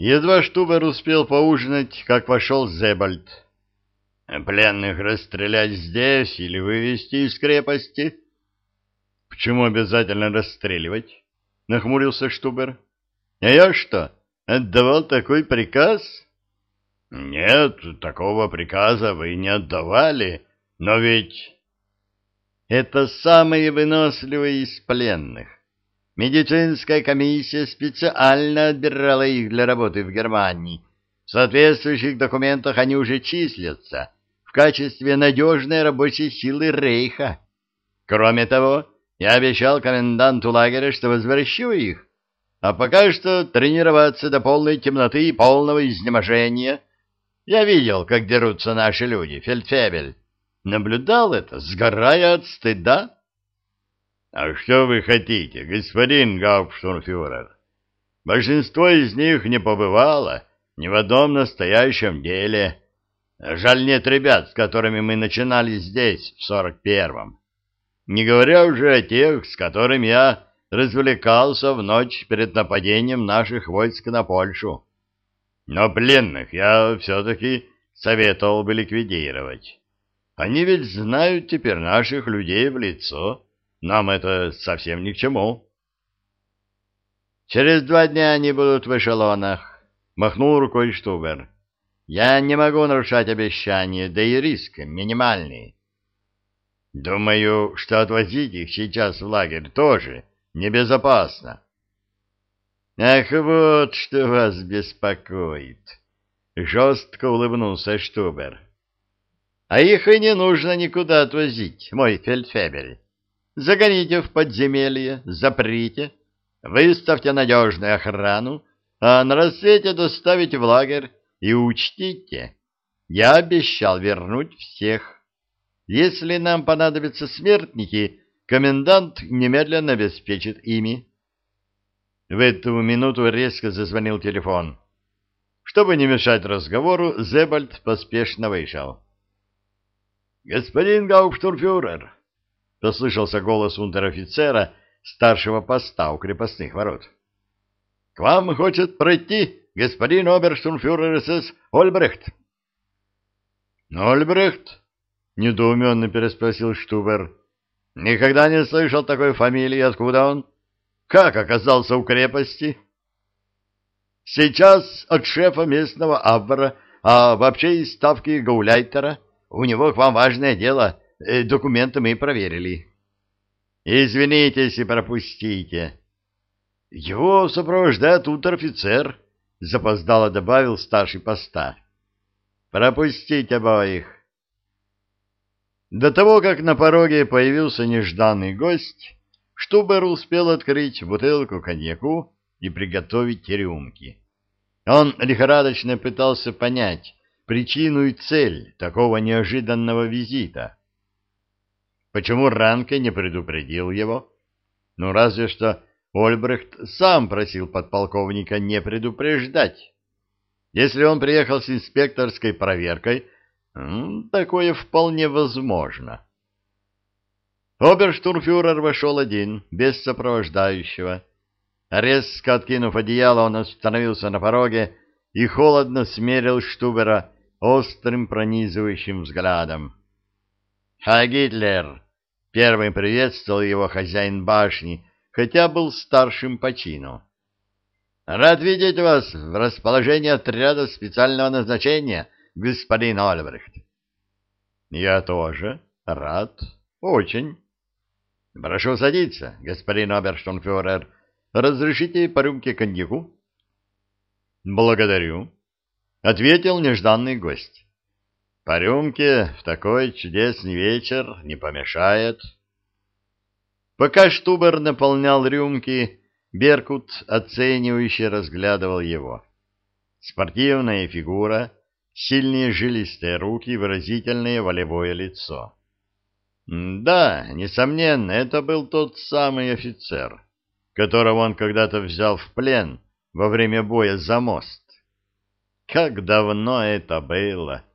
Едва Штубер успел поужинать, как вошел Зебальд. «Пленных расстрелять здесь или вывести из крепости?» «Почему обязательно расстреливать?» — нахмурился Штубер. «А я что, отдавал такой приказ?» «Нет, такого приказа вы не отдавали, но ведь...» «Это самые выносливые из пленных. Медицинская комиссия специально отбирала их для работы в Германии. В соответствующих документах они уже числятся в качестве надежной рабочей силы Рейха. Кроме того, я обещал коменданту лагеря, что возвращу их, а пока что тренироваться до полной темноты и полного изнеможения. Я видел, как дерутся наши люди, фельдфебель. Наблюдал это, сгорая от стыда. — А что вы хотите, господин гауптштурмфюрер? Большинство из них не побывало ни в одном настоящем деле. Жаль нет ребят, с которыми мы начинали здесь, в сорок первом. Не говоря уже о тех, с которыми я развлекался в ночь перед нападением наших войск на Польшу. Но пленных я все-таки советовал бы ликвидировать. Они ведь знают теперь наших людей в лицо, нам это совсем ни к чему. Через два дня они будут в эшелонах, махнул рукой Штубер. Я не могу нарушать обещания, да и риск минимальный. Думаю, что отвозить их сейчас в лагерь тоже небезопасно. Ах, вот что вас беспокоит. Жестко улыбнулся Штубер. А их и не нужно никуда отвозить, мой фельдфебель. Загоните в подземелье, заприте, выставьте надежную охрану, а на рассвете доставите в лагерь и учтите. Я обещал вернуть всех. Если нам понадобятся смертники, комендант немедленно обеспечит ими. В эту минуту резко зазвонил телефон. Чтобы не мешать разговору, Зебальд поспешно вышел. «Господин Гауптурфюрер!» — послышался голос унтер-офицера старшего поста у крепостных ворот. — К вам хочет пройти господин оберштурмфюрер СС Ольбрехт. — Ольбрехт? — недоуменно переспросил Штубер. — Никогда не слышал такой фамилии. Откуда он? Как оказался у крепости? — Сейчас от шефа местного Абвара, а вообще из ставки Гауляйтера. У него к вам важное дело — документы мы проверили. Извинитесь и пропустите. Его сопровождает унтер-офицер, запоздало добавил старший поста. Пропустить обоих. До того, как на пороге появился нежданный гость, Штубер успел открыть бутылку коньяку и приготовить рюмки. Он лихорадочно пытался понять причину и цель такого неожиданного визита. Почему Ранке не предупредил его? Ну, разве что Ольбрехт сам просил подполковника не предупреждать. Если он приехал с инспекторской проверкой, такое вполне возможно. Оберштурмфюрер вошел один, без сопровождающего. Резко откинув одеяло, он остановился на пороге и холодно смерил Штубера острым пронизывающим взглядом. «Ха, Гитлер!» — первым приветствовал его хозяин башни, хотя был старшим по чину. «Рад видеть вас в расположении отряда специального назначения, господин Ольбрехт». «Я тоже рад. Очень». «Прошу садиться, господин оберштонфюрер. Разрешите по рюмке коньяку?» «Благодарю», — ответил нежданный гость. По рюмке в такой чудесный вечер не помешает. Пока Штубер наполнял рюмки, Беркут оценивающе разглядывал его. Спортивная фигура, сильные жилистые руки, выразительное волевое лицо. Да, несомненно, это был тот самый офицер, которого он когда-то взял в плен во время боя за мост. Как давно это было! —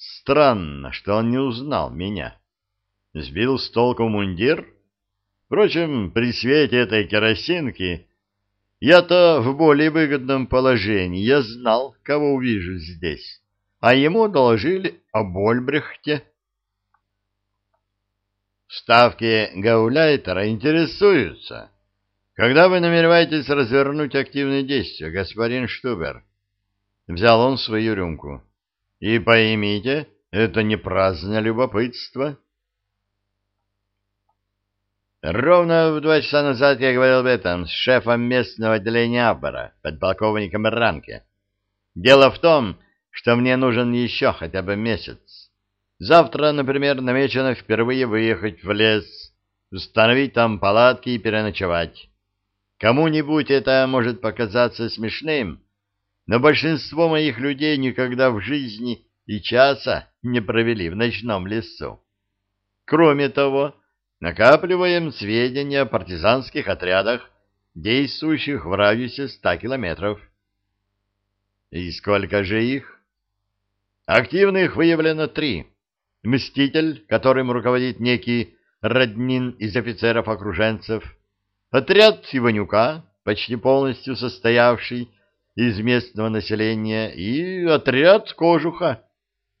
Странно, что он не узнал меня. Сбил с толку мундир? Впрочем, при свете этой керосинки Я-то в более выгодном положении, я знал, кого увижу здесь, а ему доложили о Больбрехте. Ставки Гауляйтера интересуются. Когда вы намереваетесь развернуть активные действия, господин Штубер? Взял он свою рюмку. И поймите, это не праздное любопытство. Ровно в два часа назад я говорил об этом с шефом местного отделения Аббара, подполковником Ранке. Дело в том, что мне нужен еще хотя бы месяц. Завтра, например, намечено впервые выехать в лес, установить там палатки и переночевать. Кому-нибудь это может показаться смешным, но большинство моих людей никогда в жизни и часа не провели в ночном лесу. Кроме того, накапливаем сведения о партизанских отрядах, действующих в радиусе ста километров. И сколько же их? Активных выявлено три. Мститель, которым руководит некий Роднин из офицеров-окруженцев, отряд Иванюка, почти полностью состоявший из местного населения, и отряд Кожуха.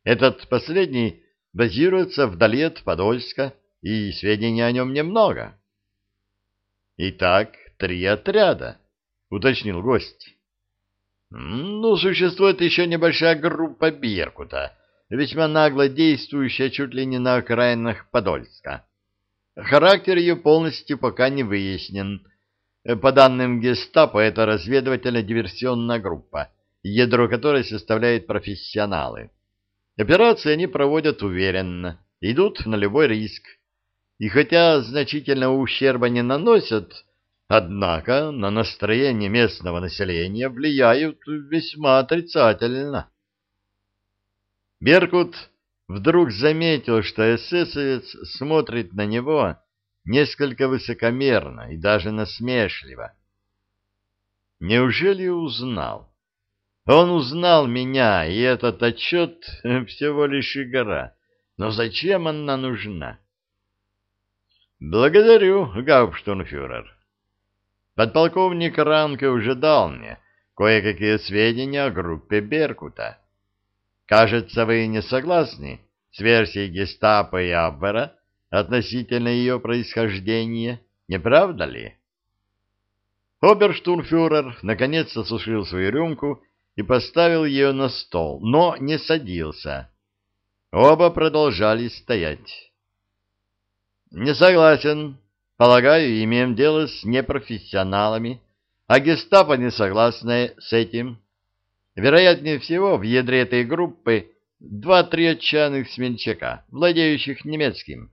Этот последний базируется вдали от Подольска, и сведений о нем немного. Итак, три отряда, уточнил гость. Ну, существует еще небольшая группа Беркута, весьма нагло действующая чуть ли не на окраинах Подольска. Характер ее полностью пока не выяснен. По данным гестапо, это разведывательно-диверсионная группа, ядро которой составляют профессионалы. Операции они проводят уверенно, идут на любой риск. И хотя значительного ущерба не наносят, однако на настроение местного населения влияют весьма отрицательно. Беркут вдруг заметил, что эсэсовец смотрит на него несколько высокомерно и даже насмешливо. Неужели узнал? Он узнал меня, и этот отчет всего лишь игра. Но зачем она нужна? Благодарю, гауптштурмфюрер. Подполковник Ранке уже дал мне кое-какие сведения о группе Беркута. Кажется, вы не согласны с версией гестапо и Абвера относительно ее происхождения, не правда ли? Оберштурмфюрер наконец осушил свою рюмку и поставил ее на стол, но не садился. Оба продолжали стоять. «Не согласен. Полагаю, имеем дело с непрофессионалами, а гестапо не согласны с этим. Вероятнее всего, в ядре этой группы два-три отчаянных сменчака, владеющих немецким.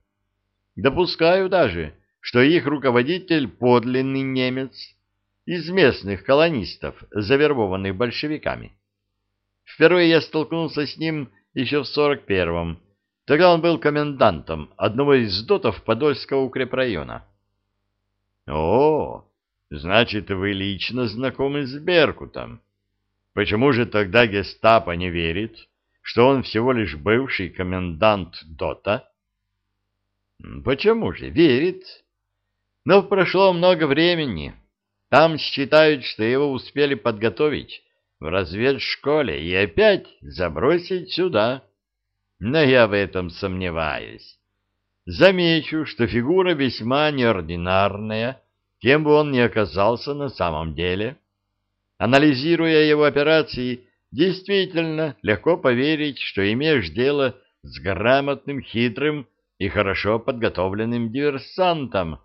Допускаю даже, что их руководитель подлинный немец из местных колонистов, завербованных большевиками. Впервые я столкнулся с ним еще в сорок первом. Тогда он был комендантом одного из дотов Подольского укрепрайона. — О, значит, вы лично знакомы с Беркутом. Почему же тогда гестапо не верит, что он всего лишь бывший комендант ДОТа? Почему же верит? Но прошло много времени. Там считают, что его успели подготовить в разведшколе и опять забросить сюда. Но я в этом сомневаюсь. Замечу, что фигура весьма неординарная, кем бы он ни оказался на самом деле. Анализируя его операции, действительно легко поверить, что имеешь дело с грамотным, хитрым и хорошо подготовленным диверсантом.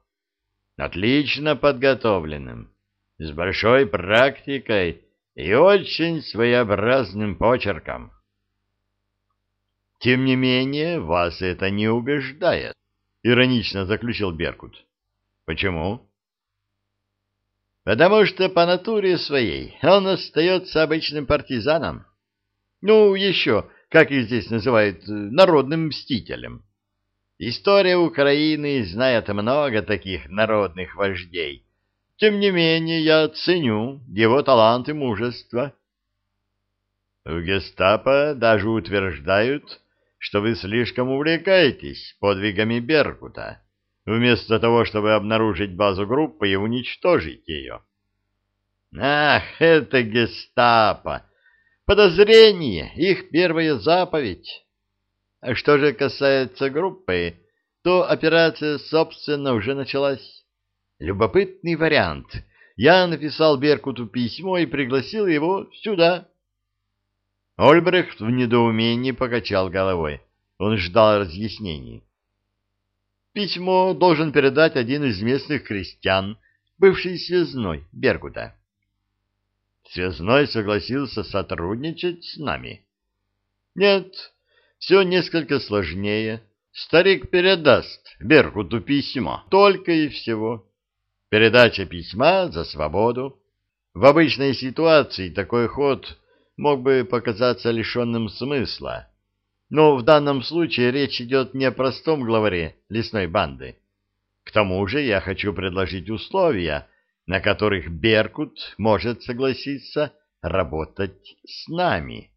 Отлично подготовленным, с большой практикой и очень своеобразным почерком. Тем не менее, вас это не убеждает, иронично заключил Беркут. Почему? Потому что по натуре своей он остается обычным партизаном. Ну, еще, как их здесь называют, народным мстителем. История Украины знает много таких народных вождей. Тем не менее, я ценю его талант и мужество. В гестапо даже утверждают, что вы слишком увлекаетесь подвигами Беркута вместо того, чтобы обнаружить базу группы и уничтожить ее. Ах, это гестапо! Подозрение — их первая заповедь. Что же касается группы, то операция, собственно, уже началась. Любопытный вариант. Я написал Беркуту письмо и пригласил его сюда. Ольбрехт в недоумении покачал головой. Он ждал разъяснений. Письмо должен передать один из местных крестьян, бывший связной Беркута. Связной согласился сотрудничать с нами. Нет, все несколько сложнее. Старик передаст Беркуту письмо, только и всего. Передача письма за свободу. В обычной ситуации такой ход мог бы показаться лишенным смысла. Но в данном случае речь идет не о простом главаре лесной банды. К тому же я хочу предложить условия, на которых Беркут может согласиться работать с нами.